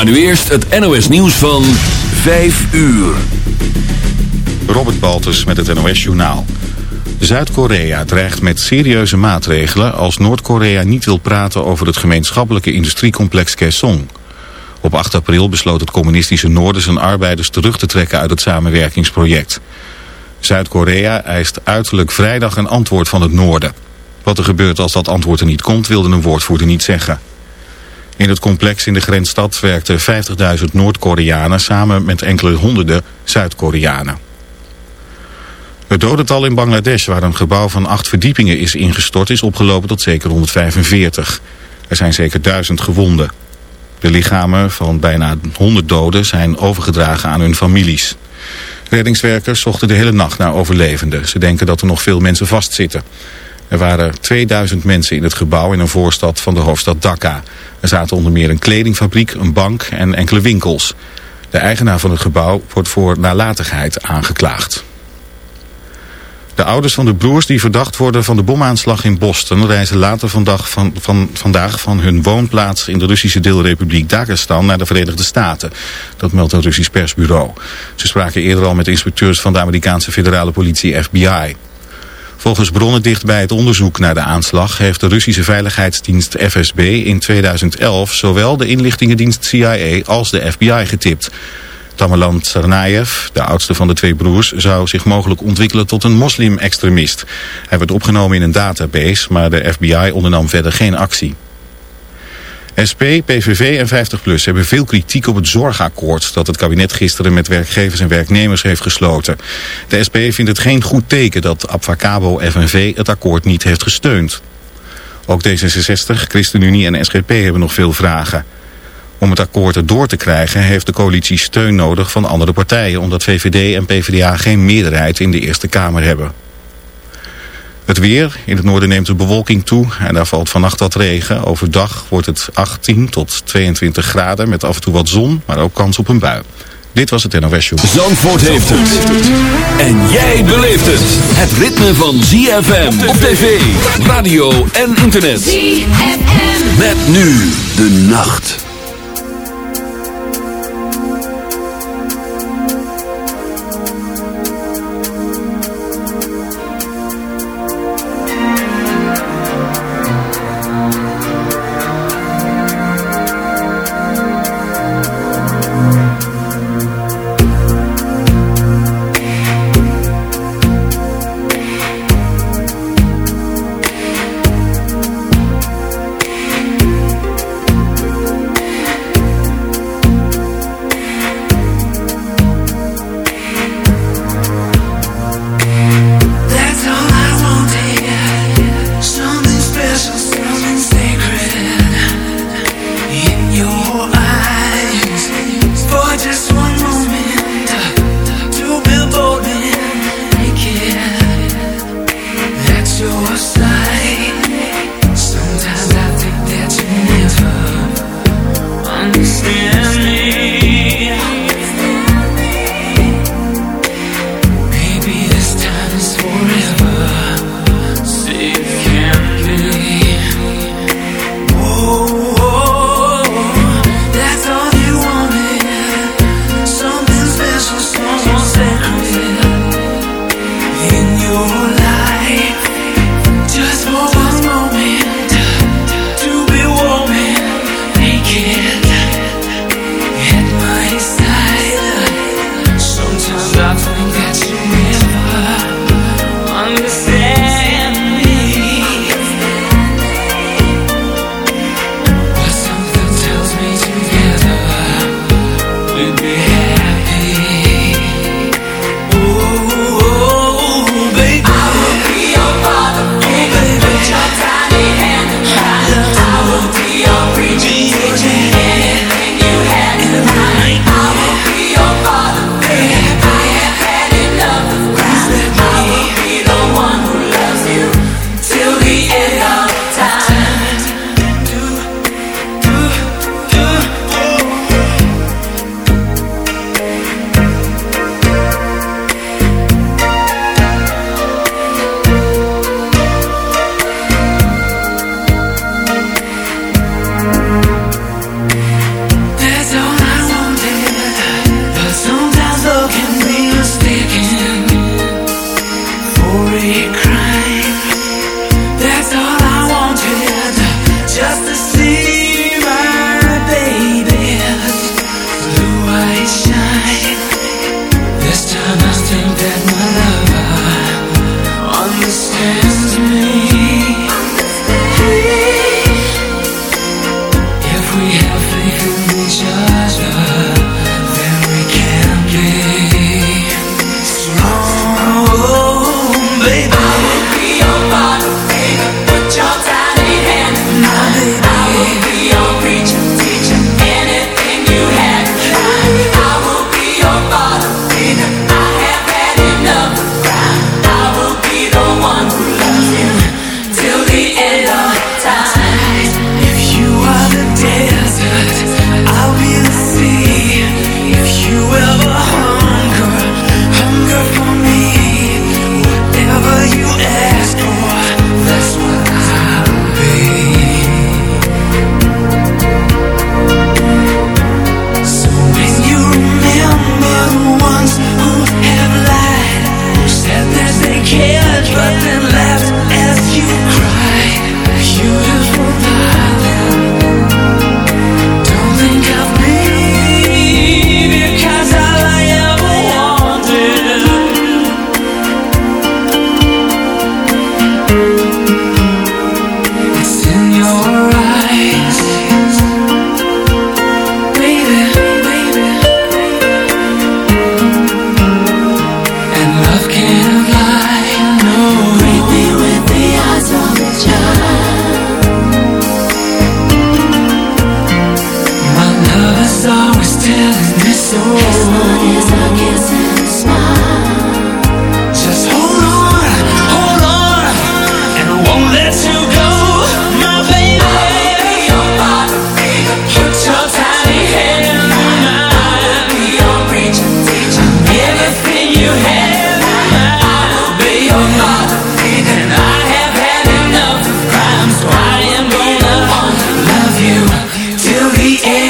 Maar nu eerst het NOS nieuws van 5 uur. Robert Baltus met het NOS Journaal. Zuid-Korea dreigt met serieuze maatregelen als Noord-Korea niet wil praten over het gemeenschappelijke industriecomplex Kaesong. Op 8 april besloot het communistische Noorden zijn arbeiders terug te trekken uit het samenwerkingsproject. Zuid-Korea eist uiterlijk vrijdag een antwoord van het Noorden. Wat er gebeurt als dat antwoord er niet komt wilde een woordvoerder niet zeggen. In het complex in de grensstad werkten 50.000 Noord-Koreanen samen met enkele honderden Zuid-Koreanen. Het dodental in Bangladesh, waar een gebouw van acht verdiepingen is ingestort, is opgelopen tot zeker 145. Er zijn zeker duizend gewonden. De lichamen van bijna 100 doden zijn overgedragen aan hun families. Reddingswerkers zochten de hele nacht naar overlevenden. Ze denken dat er nog veel mensen vastzitten. Er waren 2000 mensen in het gebouw in een voorstad van de hoofdstad Dhaka. Er zaten onder meer een kledingfabriek, een bank en enkele winkels. De eigenaar van het gebouw wordt voor nalatigheid aangeklaagd. De ouders van de broers die verdacht worden van de bomaanslag in Boston... reizen later vandaag van, van, vandaag van hun woonplaats in de Russische deelrepubliek Dagestan... naar de Verenigde Staten. Dat meldt een Russisch persbureau. Ze spraken eerder al met inspecteurs van de Amerikaanse federale politie FBI. Volgens bronnen dicht bij het onderzoek naar de aanslag... heeft de Russische veiligheidsdienst FSB in 2011... zowel de inlichtingendienst CIA als de FBI getipt... Tamerlan Tsarnaev, de oudste van de twee broers, zou zich mogelijk ontwikkelen tot een moslim-extremist. Hij werd opgenomen in een database, maar de FBI ondernam verder geen actie. SP, PVV en 50PLUS hebben veel kritiek op het zorgakkoord... dat het kabinet gisteren met werkgevers en werknemers heeft gesloten. De SP vindt het geen goed teken dat Abfacabo FNV het akkoord niet heeft gesteund. Ook D66, ChristenUnie en SGP hebben nog veel vragen. Om het akkoord erdoor te krijgen heeft de coalitie steun nodig van andere partijen... omdat VVD en PvdA geen meerderheid in de Eerste Kamer hebben. Het weer. In het noorden neemt de bewolking toe en daar valt vannacht wat regen. Overdag wordt het 18 tot 22 graden met af en toe wat zon, maar ook kans op een bui. Dit was het NOS Show. Zandvoort heeft het. En jij beleeft het. Het ritme van ZFM op tv, radio en internet. ZFM. Met nu de nacht.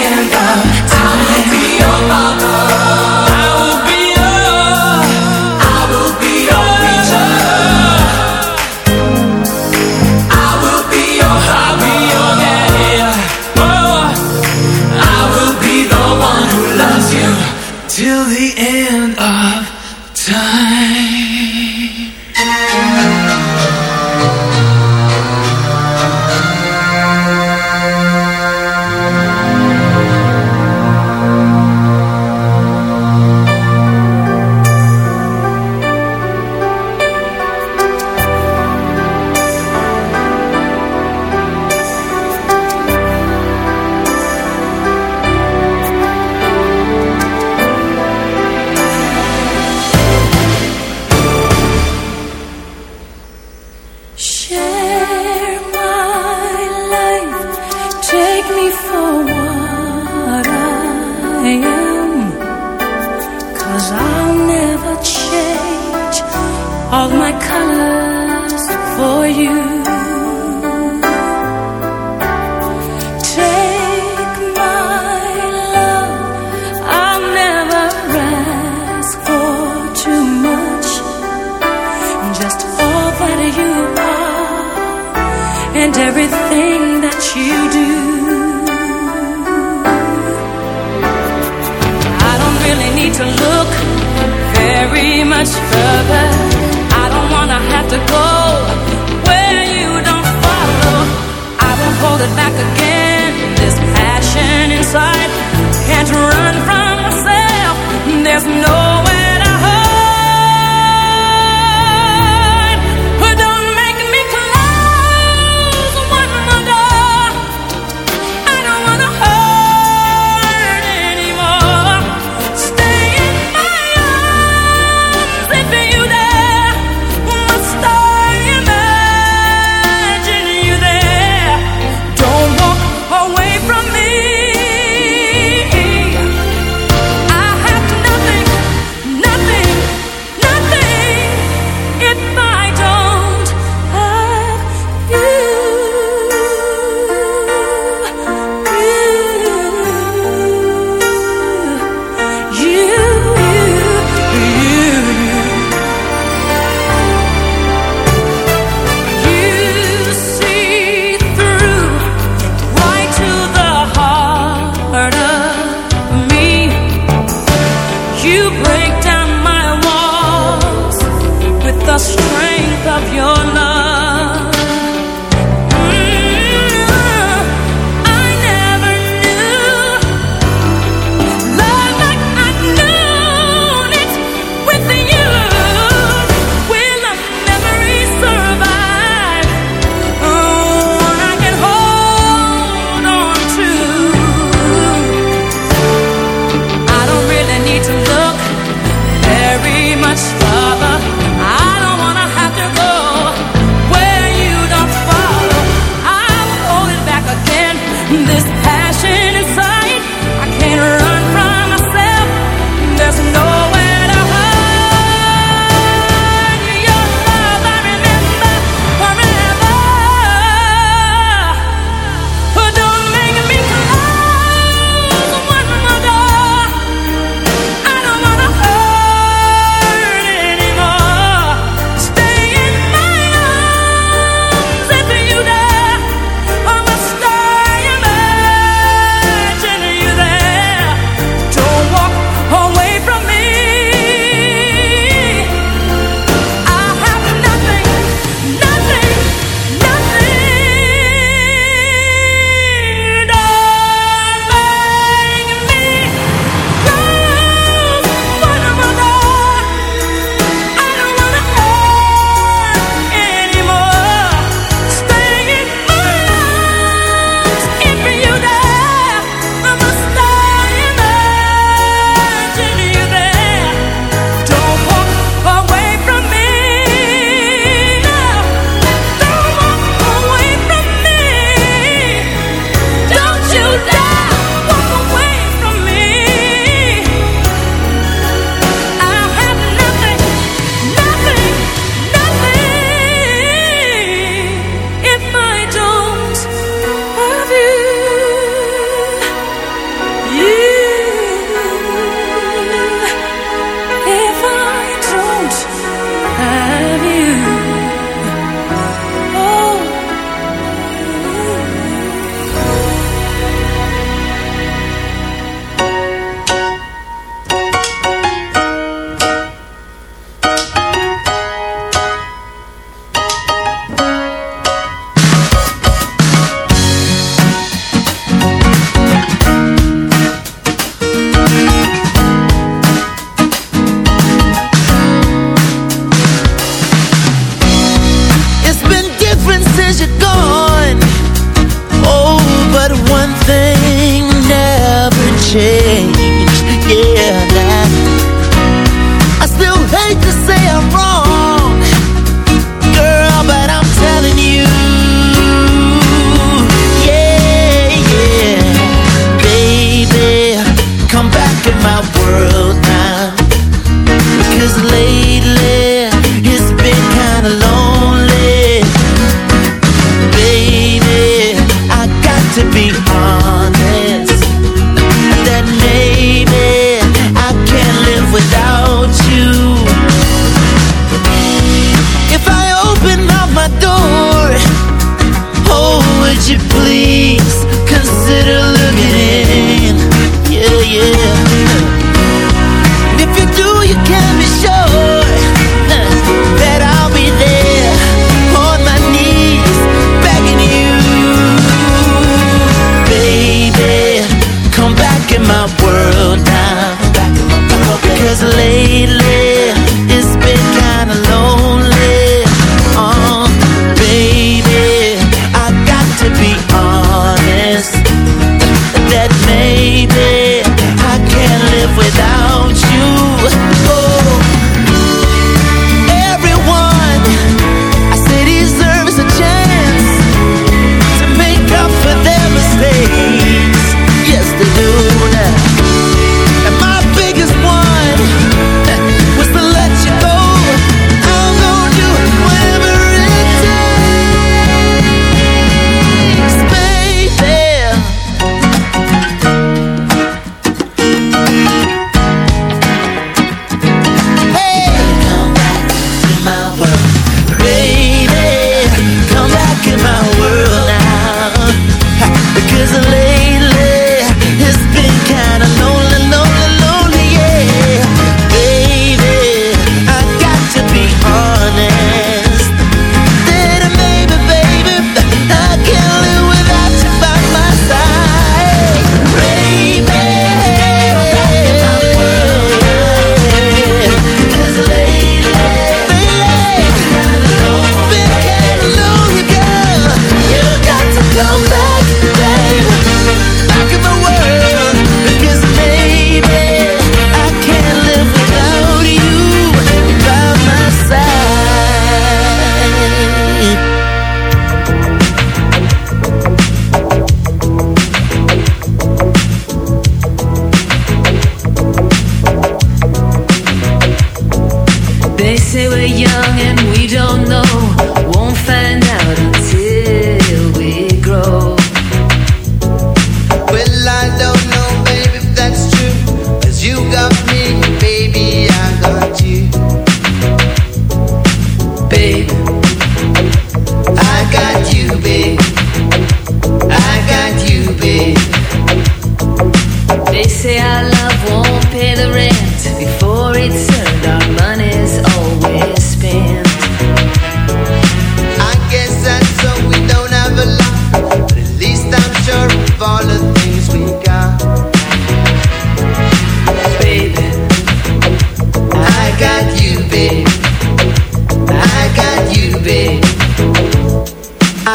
in love.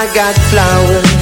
I got flowers.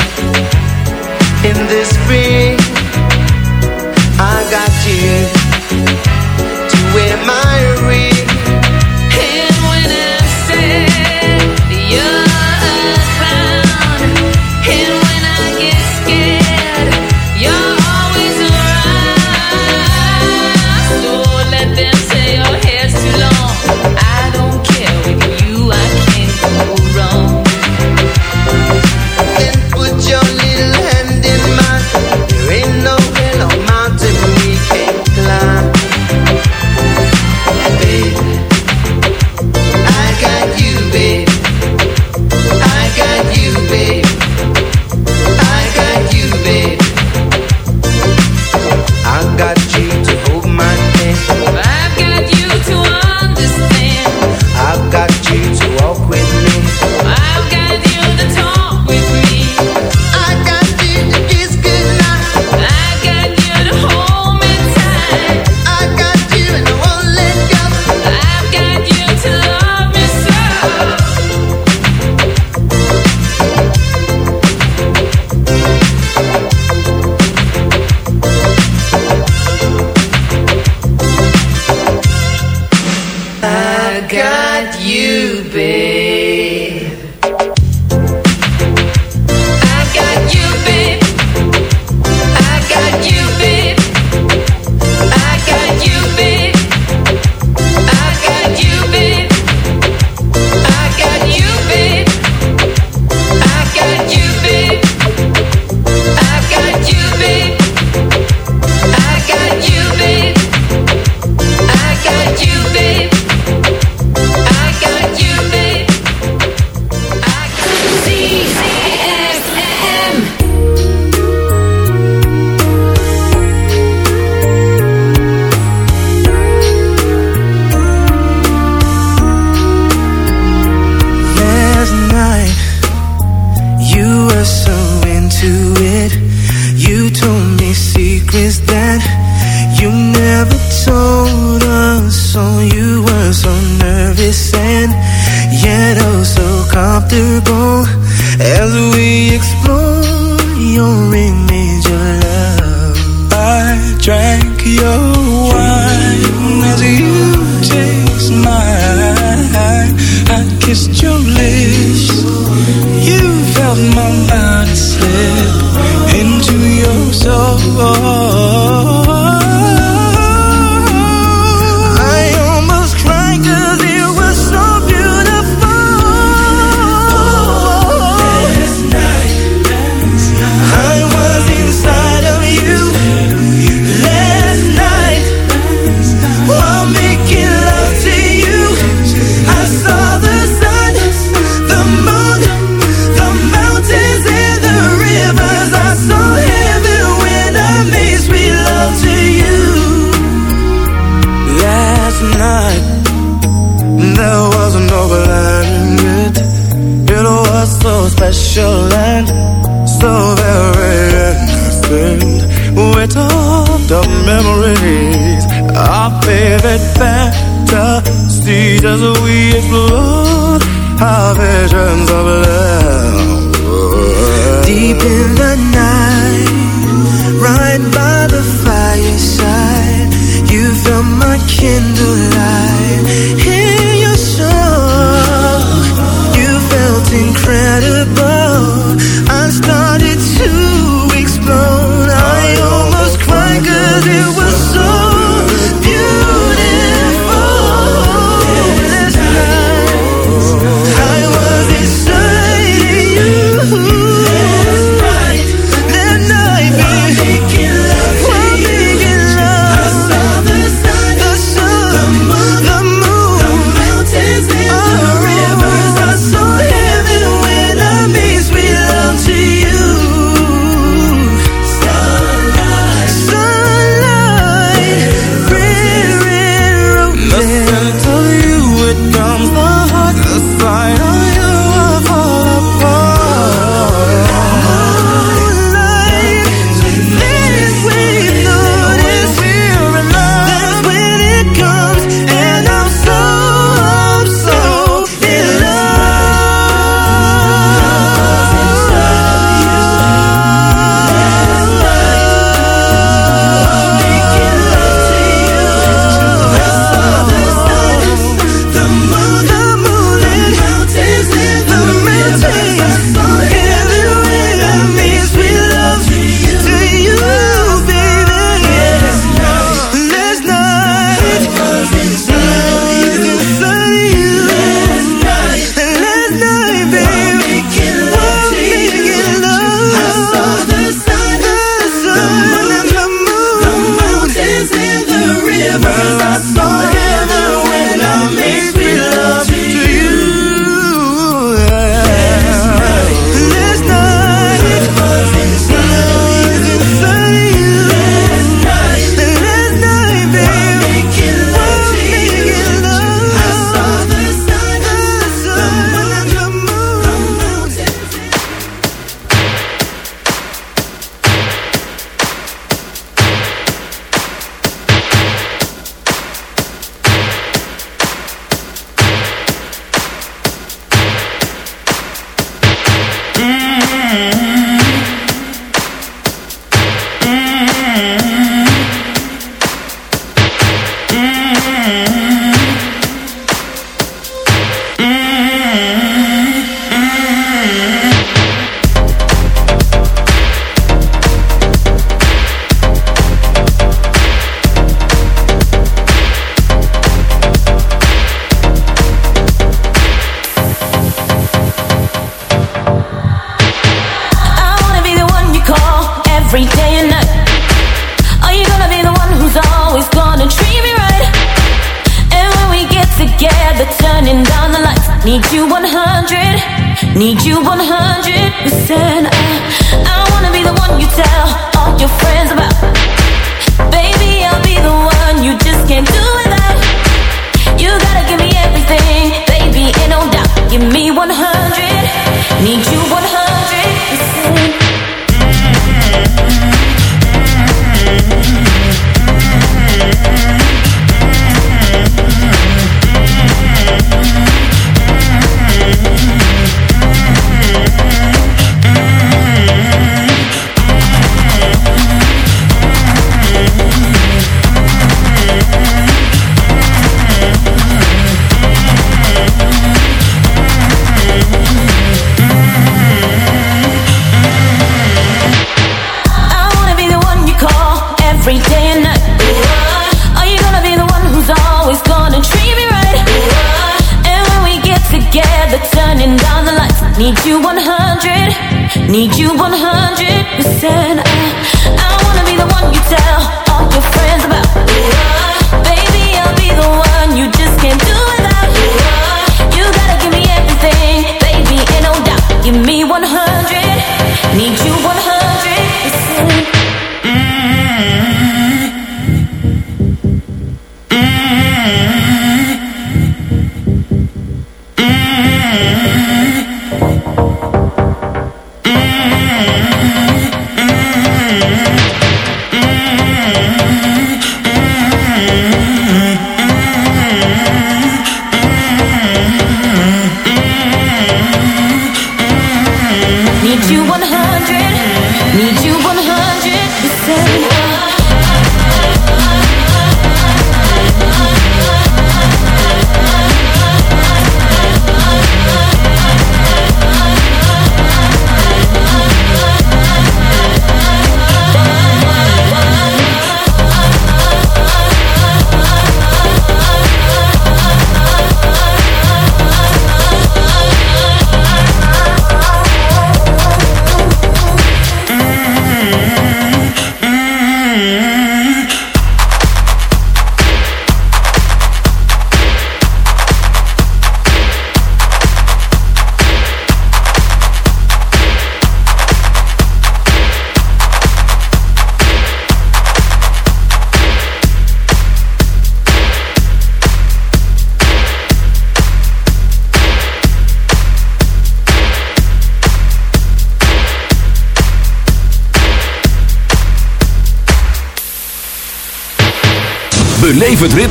are visions of love. Deep in the night, right by the fireside, you felt my kindle light.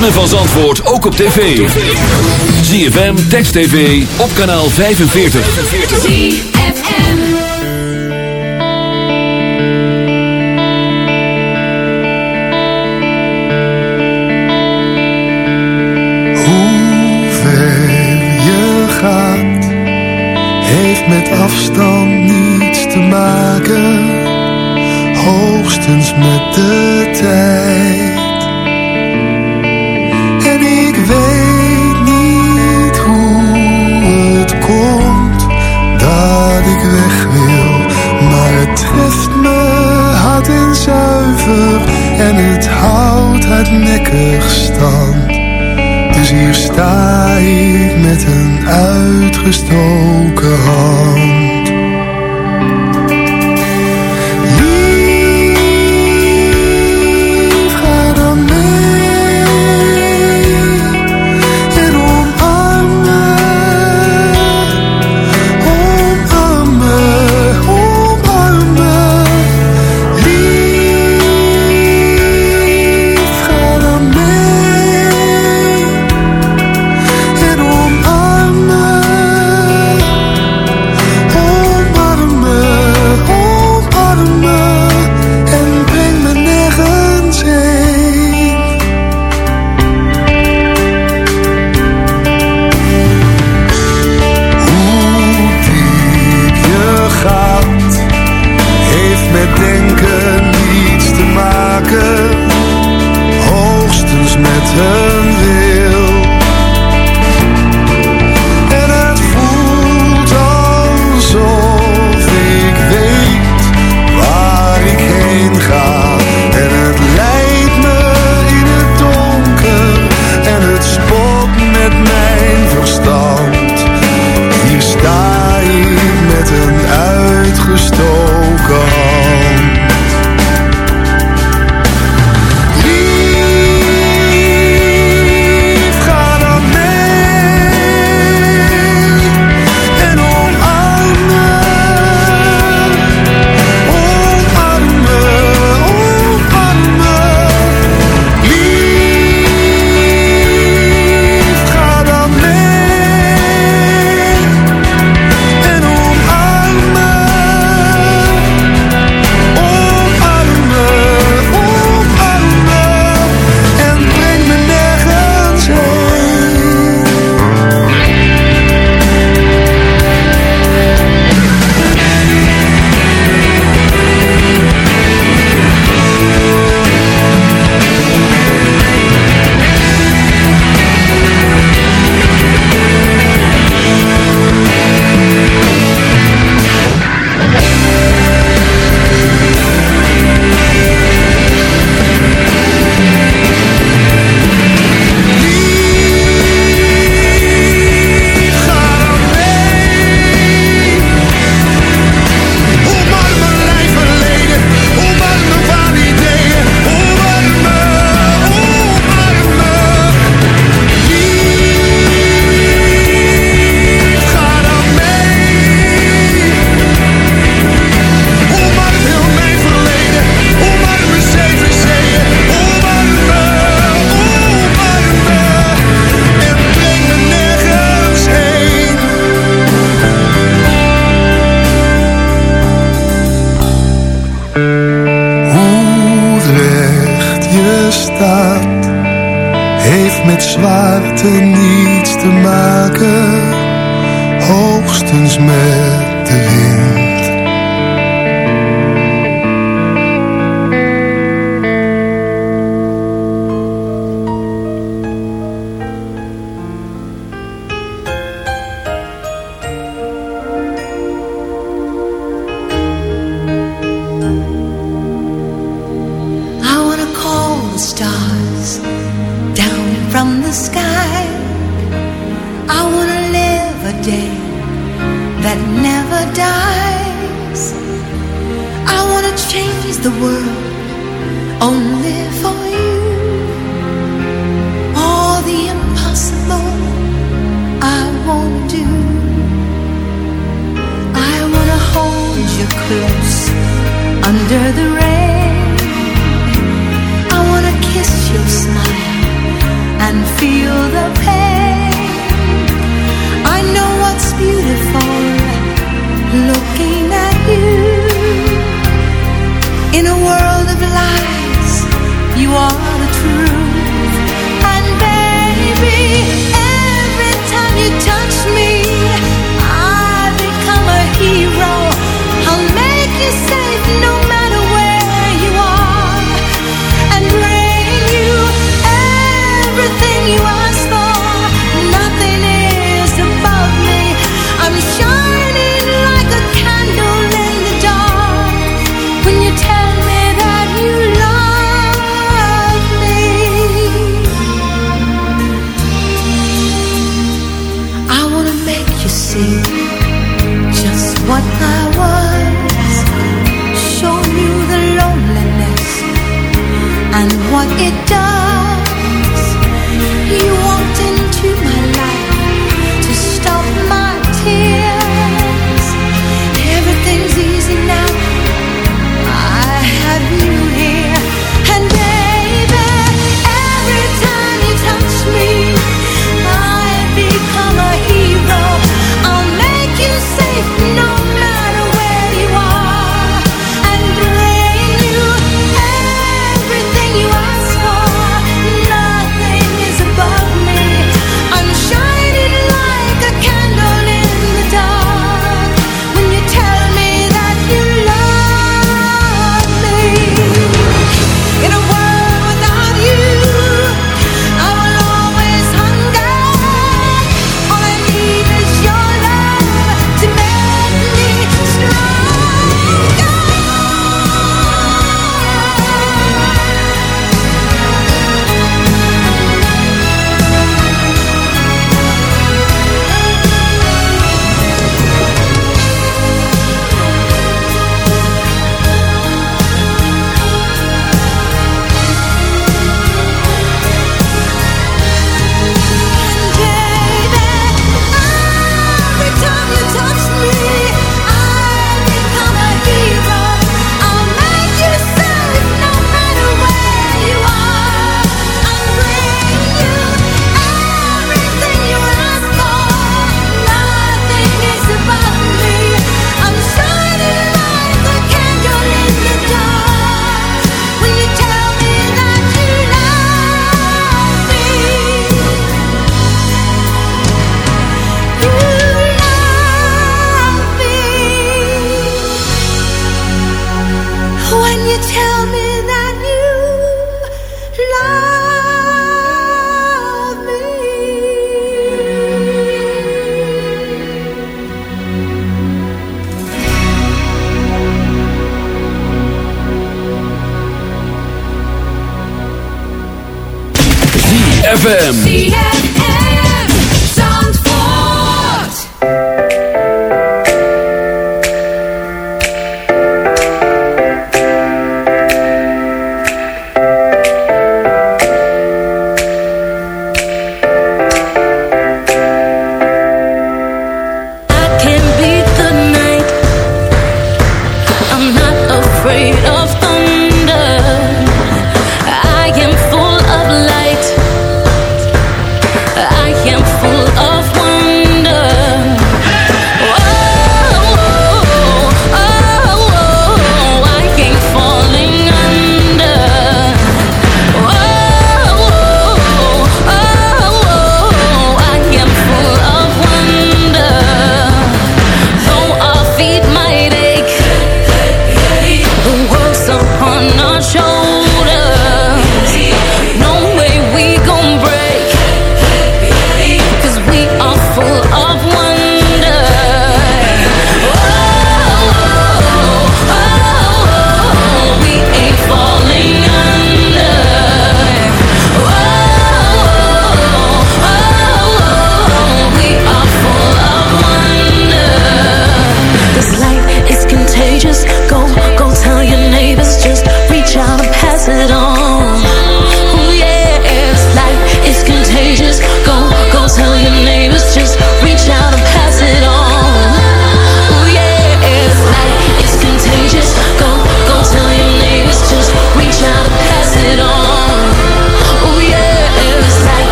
ritme van Zandvoort ook op tv. ZFM, Text TV, op kanaal 45. Hoe ver je gaat, heeft met afstand niets te maken. Hoogstens met de tijd. en het houdt hardnekkig stand. Dus hier sta ik met een uitgestoken hand.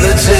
the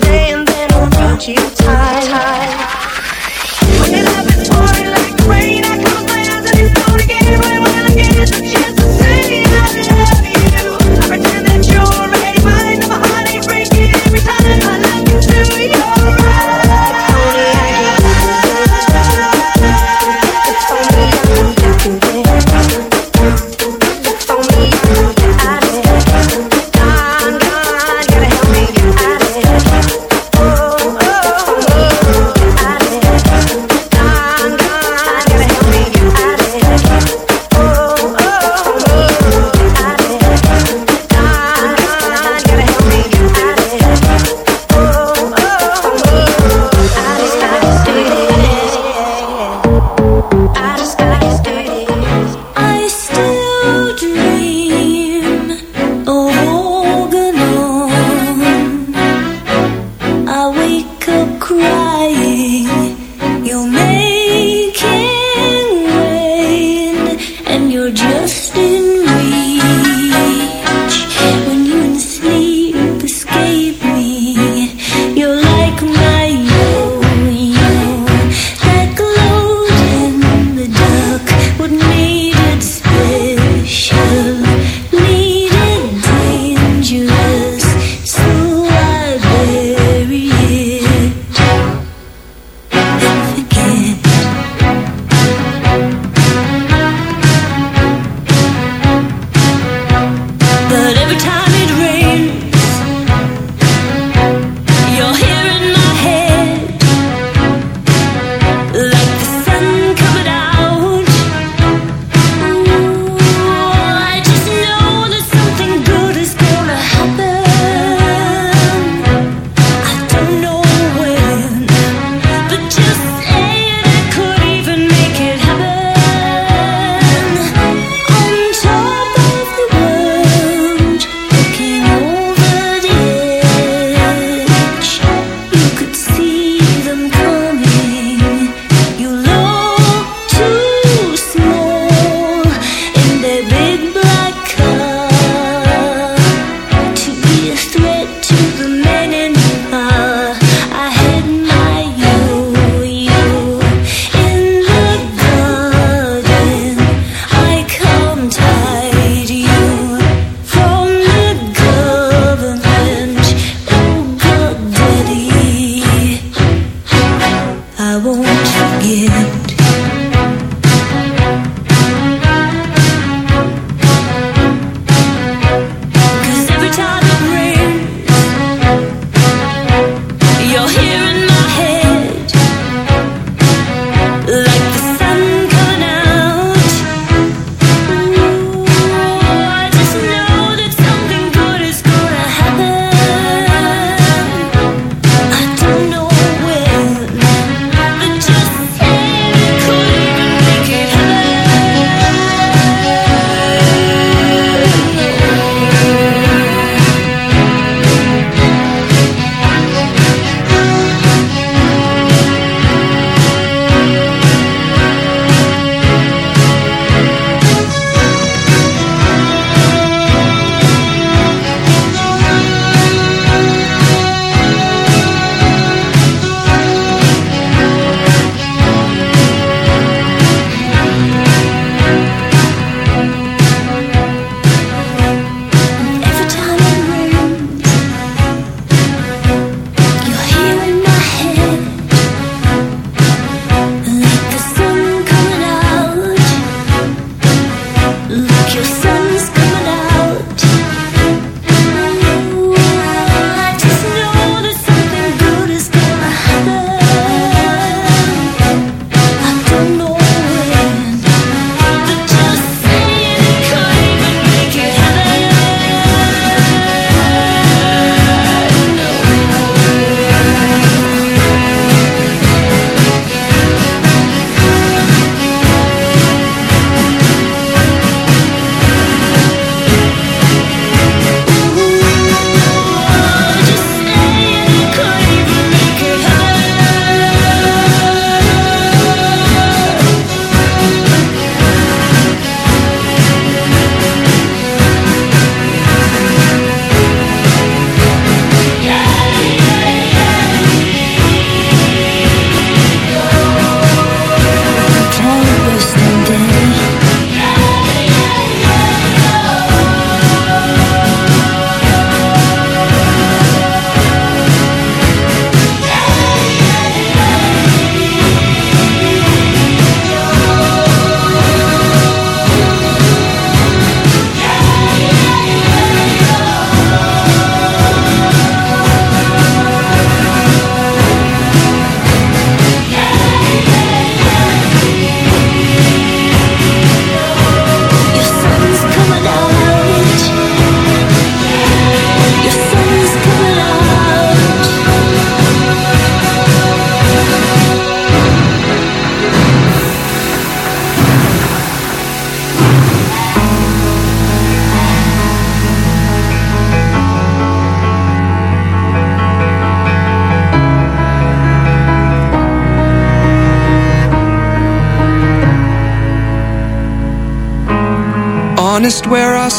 Day and then I'll you tight.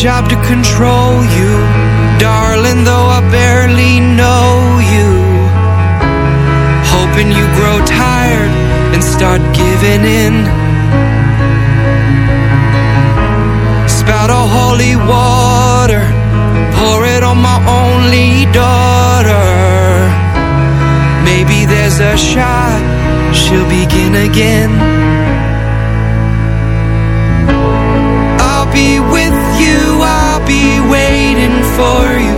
job to control you, darling, though I barely know you. Hoping you grow tired and start giving in. Spout a holy water, pour it on my only daughter. Maybe there's a shot she'll begin again. For you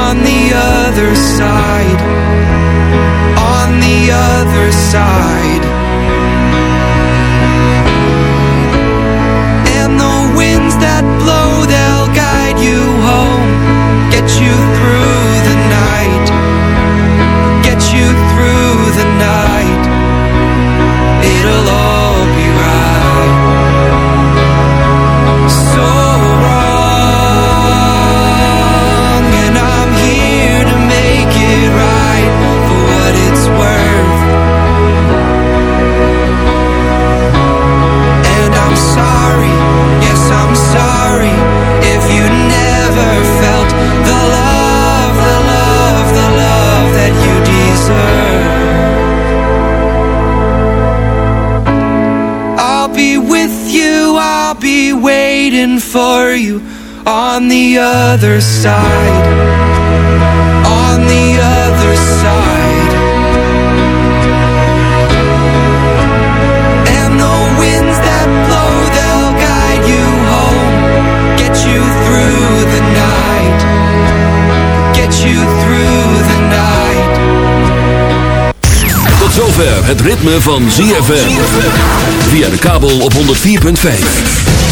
on the other side, on the other side. And the winds that blow, waiting for you on the other side. On the other side. And the winds that blow, they'll guide you home, get you through the night, get you through the night. Tot zover het ritme van ZFM. Via de kabel op 104.5.